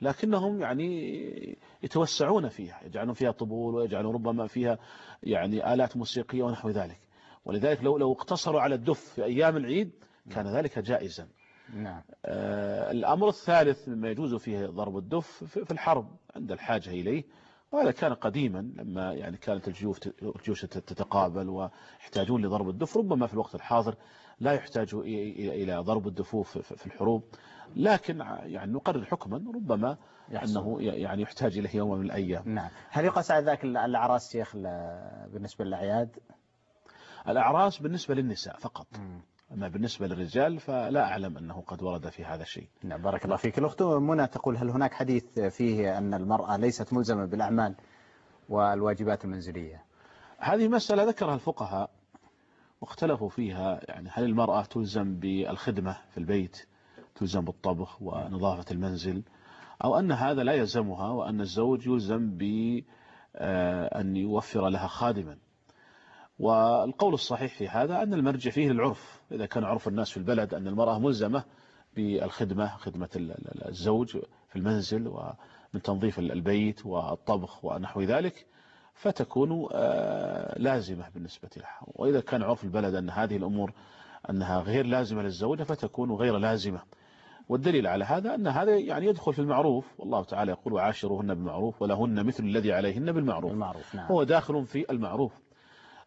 لكنهم يعني يتوسعون فيها يجعلون فيها طبول ويجعلون ربما فيها يعني آلات موسيقية ونحو ذلك. ولذلك لو لو اقتصروا على الدف في أيام العيد كان نعم. ذلك جائزا نعم. آه الأمر الثالث مما يجوز فيه ضرب الدف في الحرب عند الحاجة إليه وهذا كان قديما لما يعني كانت الجيوش الجيوش تتقابل ويحتاجون لضرب الدف ربما في الوقت الحاضر لا يحتاج إلى ضرب الدفوف في الحروب لكن يعني نقرر حكما ربما يحصل. أنه يعني يحتاج إليه يوم من الأيام نعم هل يقاس على ذاك الأعراس شيخ بالنسبة للأعياد الأعراس بالنسبة للنساء فقط. م. أما بالنسبة للرجال فلا أعلم أنه قد ورد في هذا الشيء. نعم بارك الله فيك. الأخت منى تقول هل هناك حديث فيه أن المرأة ليست ملزمة بالأعمال والواجبات المنزلية؟ هذه مسألة ذكرها الفقهاء واختلفوا فيها. يعني هل المرأة تلزم بالخدمة في البيت تلزم بالطبخ ونظافة المنزل أو أن هذا لا يلزمها وأن الزوج يلزم بأن آه، يوفر لها خادما. والقول الصحيح في هذا أن المرجع فيه للعرف إذا كان عرف الناس في البلد أن المرأة ملزمة بالخدمة خدمة الزوج في المنزل ومن تنظيف البيت والطبخ ونحو ذلك فتكون آه، لازمة بالنسبة لها وإذا كان عرف البلد أن هذه الأمور أنها غير لازمة للزوجة فتكون غير لازمة. والدليل على هذا أن هذا يعني يدخل في المعروف. والله تعالى يقول وعاشروهن بالمعروف ولهن مثل الذي عليهن بالمعروف. المعروف نعم. هو داخل في المعروف.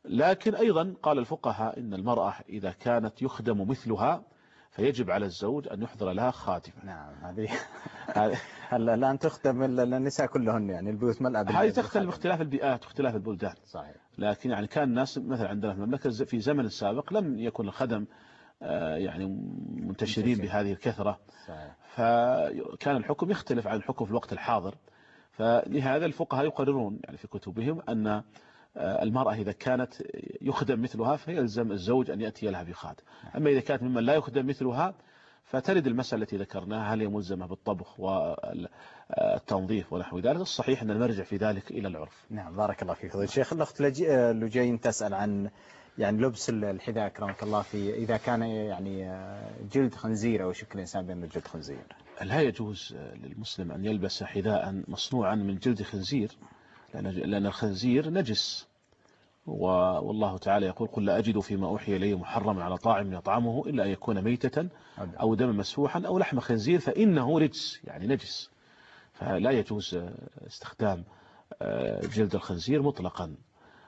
لكن أيضا قال الفقهاء إن المرأة إذا كانت يخدم مثلها فيجب على الزوج أن يحضر لها خادمة نعم هذه هلا الآن تخدم النساء كلهن يعني البيوت ملأ هذه تختلف باختلاف البيئات واختلاف البلدان. صحيح. لكن يعني كان الناس مثلا عندنا في المملكة في زمن السابق لم يكن الخدم آه، يعني منتشرين بهذه الكثرة. صحيح. فكان الحكم يختلف عن الحكم في الوقت الحاضر. فلهذا الفقهاء يقررون يعني في كتبهم أن المرأة إذا كانت يخدم مثلها فيلزم الزوج أن يأتي لها بخادم أما إذا كانت ممن لا يخدم مثلها فترد المسألة التي ذكرناها هل هي ملزمة بالطبخ والتنظيف ونحو ذلك؟ الصحيح أن المرجع في ذلك إلى العرف. نعم بارك الله فيك. الشيخ الأخت لجين تسأل عن يعني لبس الحذاء أكرمك الله في إذا كان يعني جلد خنزير أو شكل إنسان بين جلد خنزير. لا يجوز للمسلم أن يلبس حذاء مصنوعا من جلد خنزير. لأن الخنزير نجس. والله تعالى يقول قل لا أجد فيما أوحي إليه محرما على طاعم يطعمه إلا أن يكون ميتة أو دم مسفوحا أو لحم خنزير فإنه رجس يعني نجس. فلا يجوز استخدام آه، جلد الخنزير مطلقا.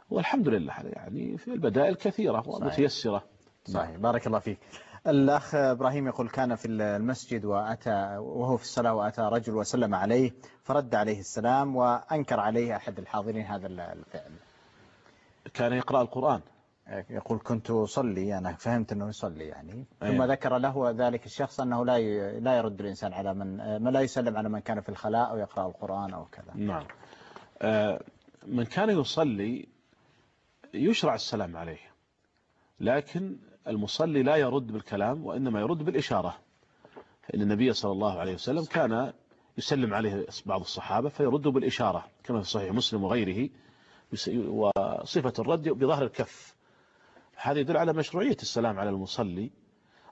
والحمد لله يعني في البدائل كثيرة ومتيسرة. صحيح. بارك الله فيك. الأخ إبراهيم يقول كان في المسجد وأتى وهو في الصلاة وأتى رجل وسلم عليه فرد عليه السلام وأنكر عليه أحد الحاضرين هذا الفعل. كان يقرأ القرآن. يقول كنت أصلي أنا فهمت أنه يصلي يعني. ثم أيه. ذكر له ذلك الشخص أنه لا لا يرد الإنسان على من ما لا يسلم على من كان في الخلاء أو يقرأ القرآن أو كذا. نعم. آه، من كان يصلي يشرع السلام عليه لكن المصلي لا يرد بالكلام وإنما يرد بالإشارة. فإن النبي صلى الله عليه وسلم كان يسلم عليه بعض الصحابة فيرد بالإشارة كما في صحيح مسلم وغيره وصفة الرد بظهر الكف. هذا يدل على مشروعية السلام على المصلي.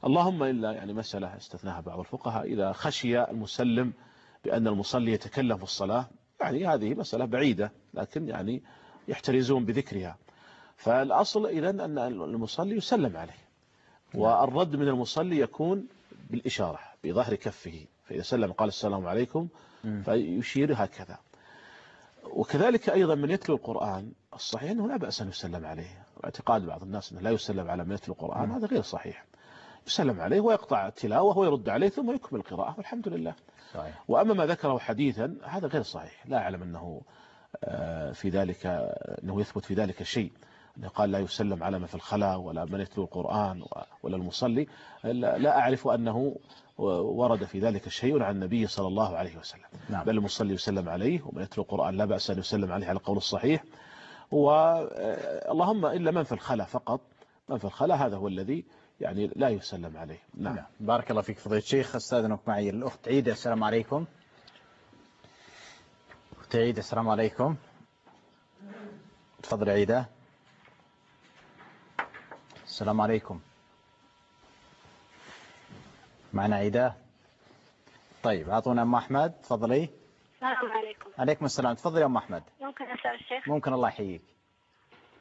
اللهم إلا يعني مسألة استثناها بعض الفقهاء إذا خشي المسلم بأن المصلي يتكلم في الصلاة يعني هذه مسألة بعيدة لكن يعني يحترزون بذكرها. فالأصل إذا أن المصلي يسلم عليه والرد من المصلي يكون بالإشارة بظهر كفه فإذا سلم قال السلام عليكم فيشير هكذا. وكذلك أيضا من يتلو القرآن الصحيح أنه لا بأس أن يسلم عليه. واعتقاد بعض الناس أنه لا يسلم على من يتلو القرآن هذا غير صحيح. يسلم عليه ويقطع التلاوة ويرد عليه ثم يكمل القراءة والحمد لله. صحيح. وأما ما ذكره حديثا هذا غير صحيح. لا أعلم أنه آه، في ذلك أنه يثبت في ذلك شيء. قال لا يسلم على من في الخلاء ولا من يتلو القرآن ولا المصلي. لا أعرف أنه ورد في ذلك شيء عن النبي صلى الله عليه وسلم. نعم. بل المصلي يسلم عليه ومن يتلو القرآن لا بأس أن يسلم عليه على القول الصحيح. واللهم إلا من في الخلاء فقط. من في الخلاء هذا هو الذي يعني لا يسلم عليه. نعم. نعم. بارك الله فيك فضيلة الشيخ. أستاذنك معي الأخت عيدة السلام عليكم. أخت عيدة السلام عليكم. تفضل عيدة. السلام عليكم. معنا عيدة طيب أعطونا أم أحمد تفضلي. السلام عليكم. عليكم السلام. تفضلي أم أحمد. ممكن أسأل الشيخ؟ ممكن الله يحييك.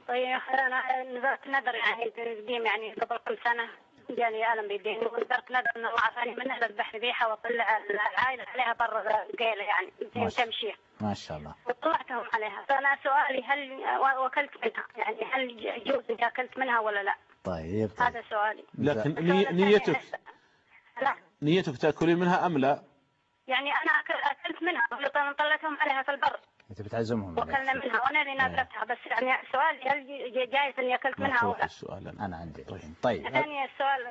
طيب أنا نذرت نذر يعني قديم يعني قبل كل سنة جاني ألم بيدين ونذرت نذر أن الله عافاني منها لذبح ذبيحة وأطلع العائلة عليها برا قيلة يعني تمشي. ما شاء الله. وطلعتهم عليها. فأنا سؤالي هل وأكلت منها؟ يعني هل يجوز إني أكلت منها ولا لا؟ طيب طيب. هذا سؤالي. لكن ني- نيتك لا. نيتك تأكلين منها أم لا؟ يعني أنا أكل- أكلت منها طلعتهم عليها في البر. أنت بتعزمهم وكلنا منها وأنا اللي نذرتها بس يعني سؤالي هل جايز إني أكلت منها أو لا؟ السؤال أنا. عندي. طيب. ثاني السؤال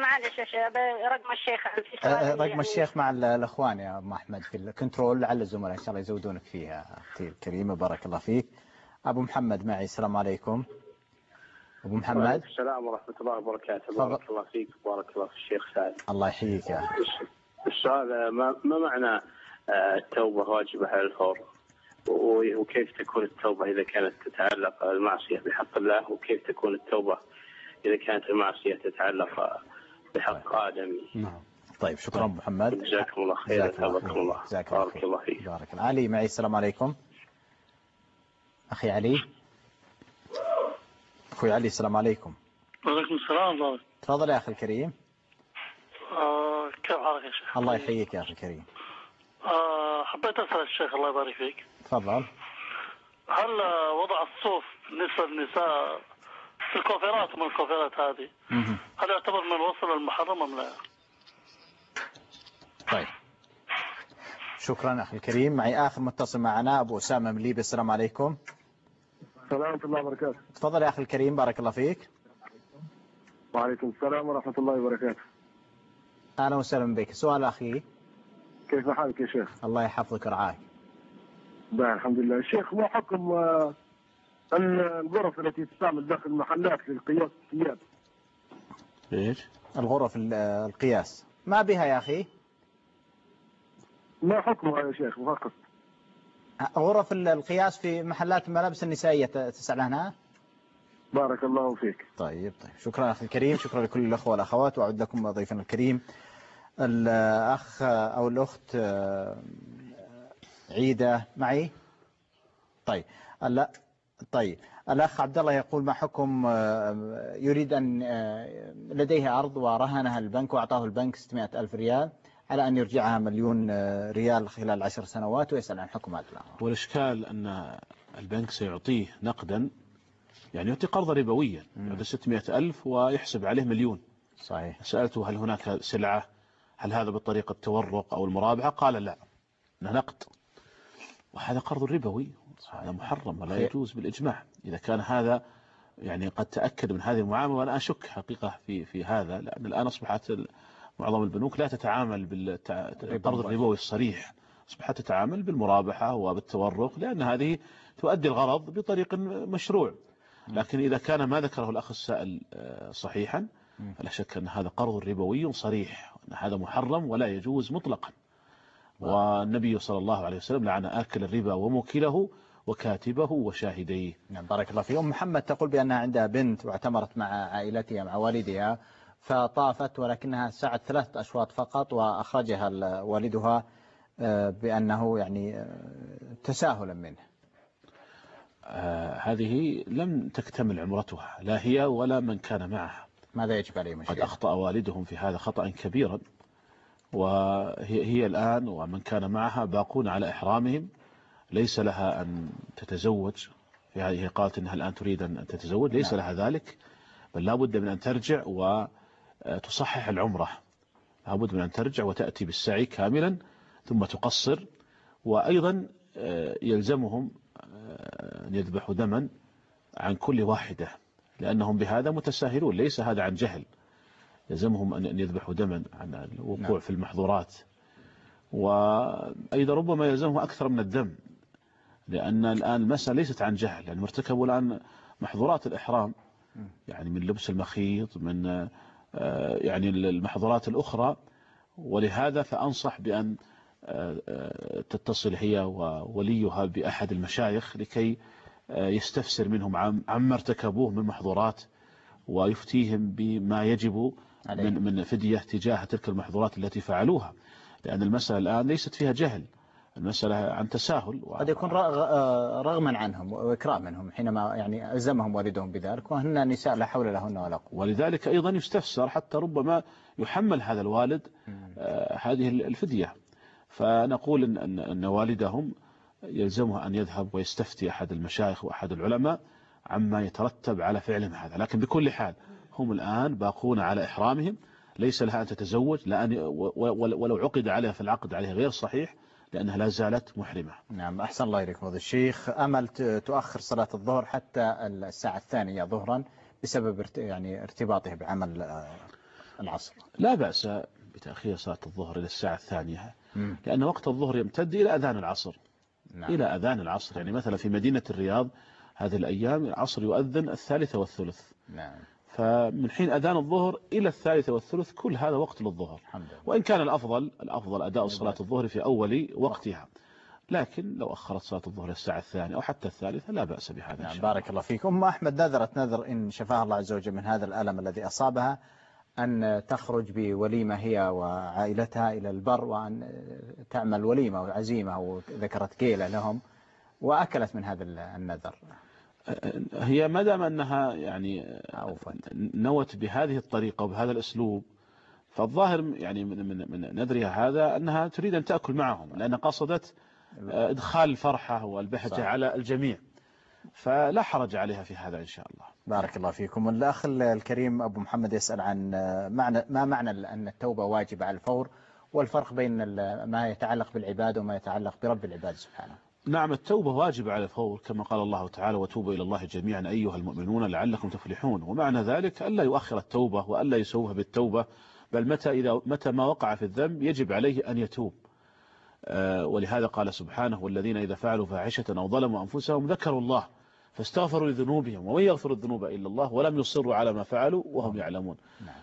معلش يا شيخ رقم الشيخ سؤال أه، رقم يعني- الشيخ مع ال- الأخوان يا أم أحمد في الكنترول لعل الزملاء إن شاء الله يزودونك فيها. أختي الكريمة بارك الله فيك. أبو محمد معي السلام عليكم. أبو محمد؟ وعليكم السلام ورحمة الله وبركاته. بارك الله فيك وبارك الله في الشيخ سعد. الله يحييك يا أخي. السؤال آه، ما, ما معنى آه، التوبة واجبة على الفور؟ وكيف تكون التوبة إذا كانت تتعلق المعصية بحق الله؟ وكيف تكون التوبة إذا كانت المعصية تتعلق بحق آدمي نعم. طيب شكرا أبو محمد. جزاكم الله خيرا. جزاك الله جزاك بارك الله فيك. بارك الله. علي معي السلام عليكم. أخي علي. أخوي علي السلام عليكم. وعليكم السلام ورحمة تفضل يا أخي الكريم. آه كيف حالك يا شيخ؟ الله يحييك يا أخي الكريم. آه حبيت أسأل الشيخ الله يبارك فيك. تفضل. هل وضع الصوف بالنسبة للنساء في الكوفرات ومن الكوفرات هذه. هل يعتبر من الوصل المحرم أم لا؟ طيب. شكرا أخي الكريم. معي آخر متصل معنا أبو أسامة من ليبيا السلام عليكم. السلام ورحمة الله وبركاته. تفضل يا أخي الكريم بارك الله فيك. وعليكم السلام ورحمة الله وبركاته. أهلا وسهلا بك. سؤال أخي. كيف حالك يا شيخ؟ الله يحفظك ورعاك الحمد لله. شيخ ما حكم آه، ال- الغرف التي تستعمل داخل المحلات للقياس الثياب؟ إيش؟ الغرف ال- القياس. ما بها يا أخي؟ ما حكمها يا شيخ؟ فقط غرف ال- القياس في محلات الملابس النسائية تسأل عنها؟ بارك الله فيك. طيب طيب. شكرا أخي الكريم شكرا لكل الأخوة والأخوات وأعد لكم ضيفنا الكريم. الأخ أو الأخت آه، عيدة معي؟ طيب. لا طيب. الأخ عبد الله يقول ما حكم آه، يريد أن آه، لديه أرض ورهنها البنك وأعطاه البنك 600 ألف ريال؟ على أن يرجعها مليون آه، ريال خلال عشر سنوات ويسأل عن حكم هذا الأمر والإشكال أن البنك سيعطيه نقدا يعني يعطي قرضا ربويا يعطي 600 ألف ويحسب عليه مليون. صحيح. سألته هل هناك سلعة؟ هل هذا بطريقة التورق أو المرابحة؟ قال لا نقد. وهذا قرض ربوي هذا محرم ولا. يجوز بالإجماع. إذا كان هذا يعني قد تأكد من هذه المعاملة وأنا أشك حقيقة في في هذا لأن الآن أصبحت معظم البنوك لا تتعامل بالقرض الربوي الصريح أصبحت تتعامل بالمرابحة وبالتورق لأن هذه تؤدي الغرض بطريق مشروع. لكن إذا كان ما ذكره الأخ السائل آه، صحيحا فلا شك أن هذا قرض ربوي صريح وأن هذا محرم ولا يجوز مطلقا. والنبي صلى الله عليه وسلم لعن آكل الربا وموكله وكاتبه وشاهديه. نعم بارك الله فيك أم محمد تقول بأنها عندها بنت واعتمرت مع عائلتها مع والدها فطافت ولكنها سعت ثلاثة أشواط فقط وأخرجها ال- والدها آه، بأنه يعني آه، تساهلا منه. آه هذه لم تكتمل عمرتها لا هي ولا من كان معها. ماذا يجب عليهم قد أخطأ والدهم في هذا خطأ كبيرا وهي هي الآن ومن كان معها باقون على إحرامهم. ليس لها أن تتزوج. في هذه هي قالت أنها الآن تريد أن تتزوج ليس نعم. لها ذلك بل لا بد من أن ترجع و تصحح العمرة. لابد من أن ترجع وتأتي بالسعي كاملا ثم تقصر. وأيضا آه، يلزمهم آه، أن يذبحوا دما عن كل واحدة لأنهم بهذا متساهلون. ليس هذا عن جهل. يلزمهم أن يذبحوا دما عن الوقوع نعم. في المحظورات. وأيضا ربما يلزمهم أكثر من الدم لأن الآن المسألة ليست عن جهل لأن ارتكبوا الآن محظورات الإحرام. يعني من لبس المخيط من يعني المحظورات الأخرى. ولهذا فأنصح بأن آه، آه، تتصل هي ووليها بأحد المشايخ لكي يستفسر منهم عم- عما ارتكبوه من محظورات ويفتيهم بما يجب من من فدية تجاه تلك المحظورات التي فعلوها. لأن المسألة الآن ليست فيها جهل. المسألة عن تساهل قد يكون آه، رغما عنهم وإكراه منهم حينما يعني ألزمهم والدهم بذلك وهن نساء لا حول لهن ولا قوة. ولذلك أيضا يستفسر حتى ربما يحمل هذا الوالد آه، هذه الفدية. فنقول إن, أن, أن والدهم يلزمه أن يذهب ويستفتي أحد المشايخ وأحد العلماء عما يترتب على فعلهم هذا. لكن بكل حال هم الآن باقون على إحرامهم. ليس لها أن تتزوج لأن ولو عقد عليها في العقد عليها غير صحيح لأنها لا زالت محرمة. نعم أحسن الله إليك فضل الشيخ. أمل تؤخر صلاة الظهر حتى الساعة الثانية ظهرا بسبب يعني ارتباطه بعمل آه، العصر. لا بأس بتأخير صلاة الظهر إلى الساعة الثانية مم. لأن وقت الظهر يمتد إلى أذان العصر. نعم. إلى أذان العصر. يعني مثلا في مدينة الرياض هذه الأيام العصر يؤذن الثالثة والثلث. نعم. فمن حين أذان الظهر إلى الثالثة والثلث كل هذا وقت للظهر. وإن كان الأفضل الأفضل أداء صلاة الظهر في أول وقتها. لكن لو أخرت صلاة الظهر الساعة الثانية أو حتى الثالثة لا بأس بهذا نعم بارك الله فيك أم أحمد نذرت نذر إن شفاها الله عز وجل من هذا الألم الذي أصابها أن تخرج بوليمة هي وعائلتها إلى البر وأن تعمل وليمة وعزيمة وذكرت كيلة لهم وأكلت من هذا النذر. هي ما دام أنها يعني نوت بهذه الطريقة وبهذا الأسلوب فالظاهر يعني من, من, من نذرها هذا أنها تريد أن تأكل معهم لأن قصدت آه، إدخال الفرحة والبهجة صحيح. على الجميع. فلا حرج عليها في هذا إن شاء الله. بارك الله فيكم. الأخ الكريم أبو محمد يسأل عن معنى ما معنى أن التوبة واجبة على الفور والفرق بين ما يتعلق بالعباد وما يتعلق برب العباد سبحانه. نعم التوبة واجبة على الفور كما قال الله تعالى وتوبوا إلى الله جميعا أيها المؤمنون لعلكم تفلحون. ومعنى ذلك ألا يؤخر التوبة وألا يسوها بالتوبة بل متى إذا متى ما وقع في الذنب يجب عليه أن يتوب. آه، ولهذا قال سبحانه والذين إذا فعلوا فاحشة أو ظلموا أنفسهم ذكروا الله فاستغفروا لذنوبهم ومن يغفر الذنوب إلا الله ولم يصروا على ما فعلوا وهم يعلمون.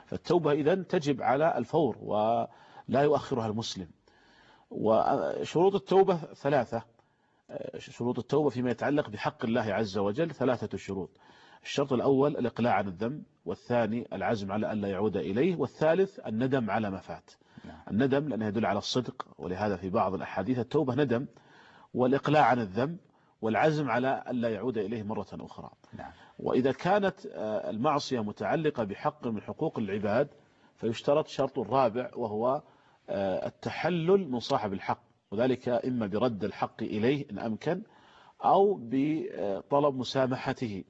فالتوبة إذا تجب على الفور ولا يؤخرها المسلم. وشروط التوبة ثلاثة. شروط التوبة فيما يتعلق بحق الله عز وجل ثلاثة شروط. الشرط الأول الإقلاع عن الذنب والثاني العزم على أن لا يعود إليه والثالث الندم على ما فات. الندم لأنه يدل على الصدق ولهذا في بعض الأحاديث التوبة ندم والإقلاع عن الذنب والعزم على أن لا يعود إليه مرة أخرى. نعم. وإذا كانت آه، المعصية متعلقة بحق من حقوق العباد فيشترط شرط رابع وهو آه، التحلل من صاحب الحق. وذلك إما برد الحق إليه إن أمكن أو بطلب مسامحته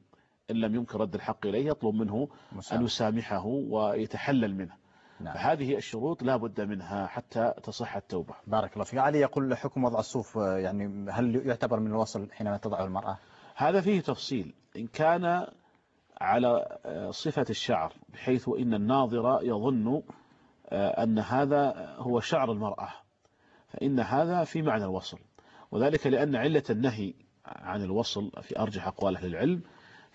إن لم يمكن رد الحق إليه يطلب منه أن يسامحه ويتحلل منه. نعم. فهذه الشروط لا بد منها حتى تصح التوبة. بارك الله فيك. علي يقول حكم وضع الصوف يعني هل يعتبر من الوصل حينما تضعه المرأة؟ هذا فيه تفصيل. إن كان على صفة الشعر بحيث إن الناظر يظن آه، أن هذا هو شعر المرأة. فإن هذا في معنى الوصل. وذلك لأن علة النهي عن الوصل في أرجح أقوال أهل العلم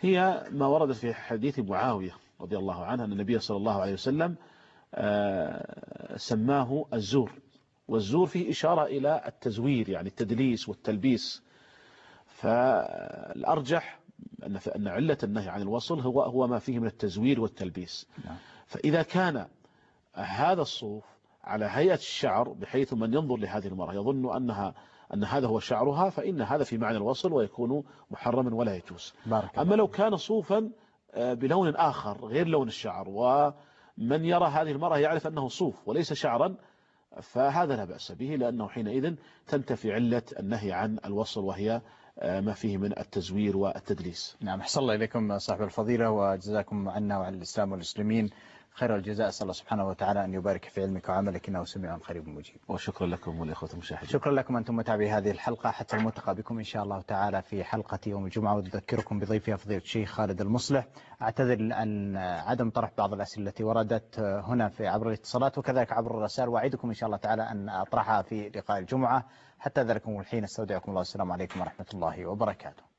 هي ما ورد في حديث معاوية رضي الله عنه أن النبي صلى الله عليه وسلم آه، سماه الزور. والزور فيه إشارة إلى التزوير يعني التدليس والتلبيس. فالأرجح أن أن علة النهي عن الوصل هو هو ما فيه من التزوير والتلبيس. فإذا كان هذا الصوف على هيئة الشعر بحيث من ينظر لهذه المرأة يظن أنها أن هذا هو شعرها فإن هذا في معنى الوصل ويكون محرما ولا يجوز. بارك أما لو كان صوفا آه، بلون آخر غير لون الشعر ومن يرى هذه المرأة يعرف أنه صوف وليس شعرا فهذا لا بأس به لأنه حينئذ تنتفي علة النهي عن الوصل وهي آه، ما فيه من التزوير والتدليس. نعم أحسن الله إليكم صاحب الفضيلة وجزاكم عنا وعن الإسلام والمسلمين. خير الجزاء. أسأل الله سبحانه وتعالى أن يبارك في علمك وعملك إنه سميع قريب مجيب. وشكرا لكم والإخوة المشاهدين. شكرا لكم أنتم متابعي هذه الحلقة. حتى الملتقى بكم إن شاء الله تعالى في حلقة يوم الجمعة. وأذكركم بضيفها فضيلة الشيخ خالد المصلح. أعتذر عن عدم طرح بعض الأسئلة التي وردت هنا في عبر الاتصالات وكذلك عبر الرسائل. وأعدكم إن شاء الله تعالى أن أطرحها في لقاء الجمعة. حتى ذلكم الحين أستودعكم الله. والسلام عليكم ورحمة الله وبركاته.